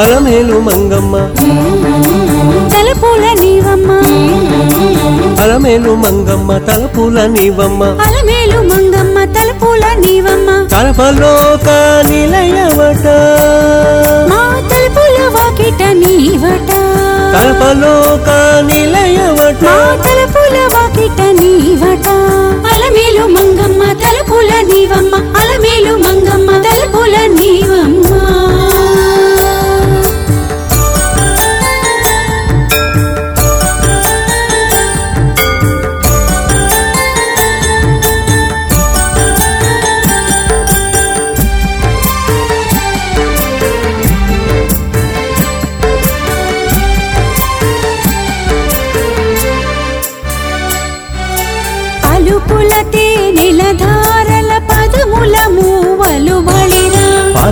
అలమేలు మంగమ్మ. తలపుల నీవమ్మ. అలమేలు మంగమ్మ తలపుల నీవమ్మ. అలమేలు మంగమ్మ తలపుల నీవమ్మ. కడపలోక నిలయవట. మా తలుపుల వాకిట నీవట. కడపలోక నిలయవట. మా తలుపుల వాకిట నీవట. అలమేలు మంగమ్మ తలుపుల నీవమ్మ.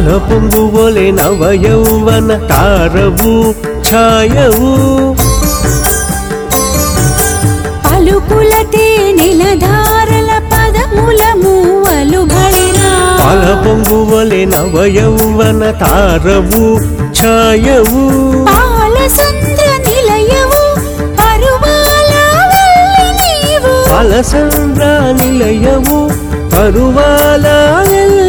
పాల పొంగువలే నవ యౌవన తారవు ఛాయవు. పలుకుల తేనెల ధారల పదముల మూవలు బళిరా పాల పొంగువలే నవ యౌవన తారవు ఛాయవు. పాల సంద్ర నిలయవు పరువాల వల్లి నీవు. పాలసంద్ర నిలయవు పరువాల వెళ్ళి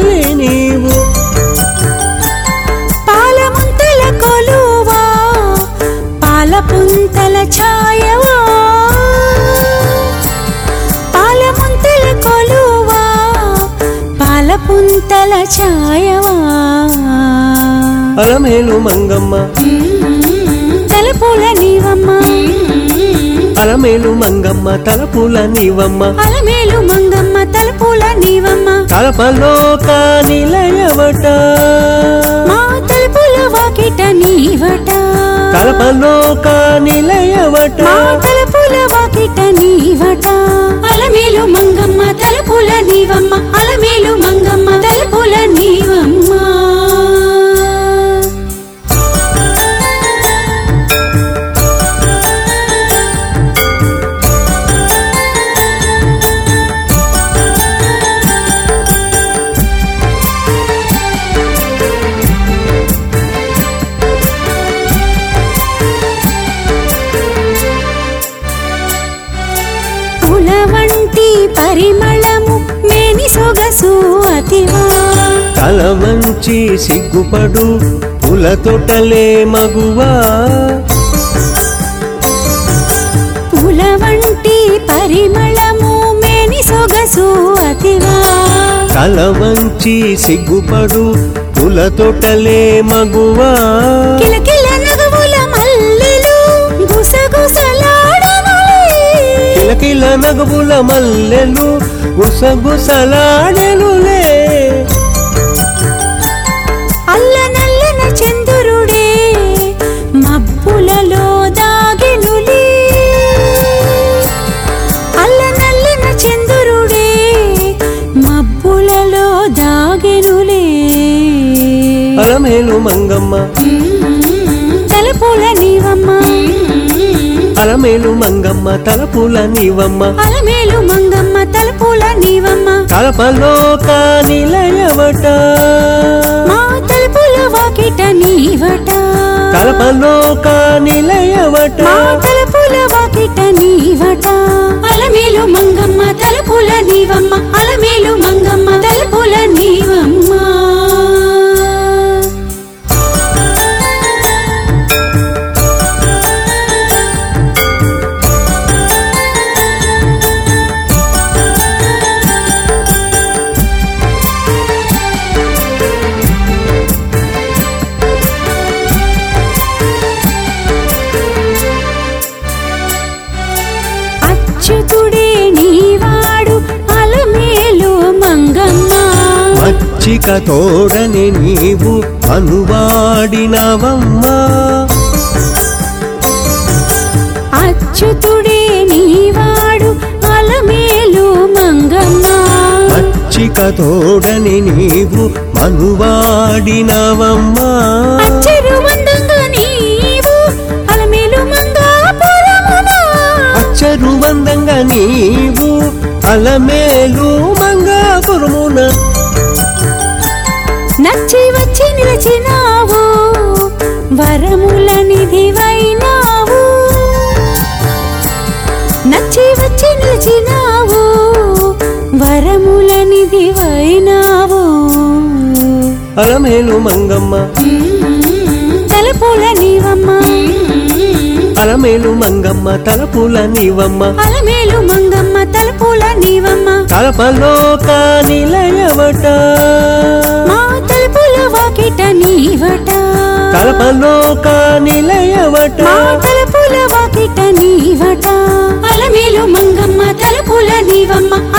పుంతల ఛాయవా? పాల ముంతల కొలువా? పాల పుంతల ఛాయవా? అలమేలు మంగమ్మ. తలపుల నీవమ్మ. అలమేలు మంగమ్మ తలపుల నీవమ్మ. అలమేలు మంగమ్మ తలపుల నీవమ్మ. కలపలోక నిలయవట. నీవమ్మ అలమేలు మంగమ్మ తలుపుల నీవమ్మ. పరిమ తల మంచి సిగ్గుపడు పుల తొటలే మగువా. పుల వంటి పరిమళము మేని సొగసు అతివా తల వంచి సిగ్గుపడు పుల తొటలే మగువా. కిలకిల కిలకిల నగబుల మల్లెలు గుసగుసలాడెనులే. అల్ల నల్లన చంద్రుడే మబ్బులలో దాగెనులే. అల్ల నల్లన చంద్రుడే మబ్బులలో దాగెనులే. అలమేలు మంగమ్మ అలమేలు మంగమ్మ తలపుల నీవమ్మ. అలమేలు మంగమ్మ తలపుల నీవమ్మ. కలపలోక నిలయవట. మా తలుపుల వాకిట నీవట. కలపలోక నిలయవట. మా తలుపుల వాకిట నీవట. అలమేలు మంగమ్మ తలుపుల నీవమ్మ. అలమేలు మంగమ్మ అచ్యుతుడే నీవాడు అలమేలు మంగమ్మ. మచ్చిక తోడని నీవు అనువాడినవమ్మా. అచ్యుతుడే నీవాడు అలమేలు మంగమ్మ. మచ్చిక తోడని నీవు మనువాడినవమ్మా వందంగా నీవు అలమేలు మంగాపురమున నచ్చి వచ్చి నిలిచినావు వరముల నిధివైనావు. నచ్చి వచ్చి నిలిచినావు వరముల నిధివైనావు. అలమేలు మంగమ్మ. తలపుల నీవమ్మ అలమేలు మంగమ్మ తలపుల నీవమ్మ. అలమేలు మంగమ్మ తలపుల నీవమ్మ. కలపలోక నిలయవట. మా తలుపుల వాకిట నీవట. కలపలోక నిలయవట. మా తలుపుల వాకిట నీవట. అలమేలు మంగమ్మ తలుపుల నీవమ్మ.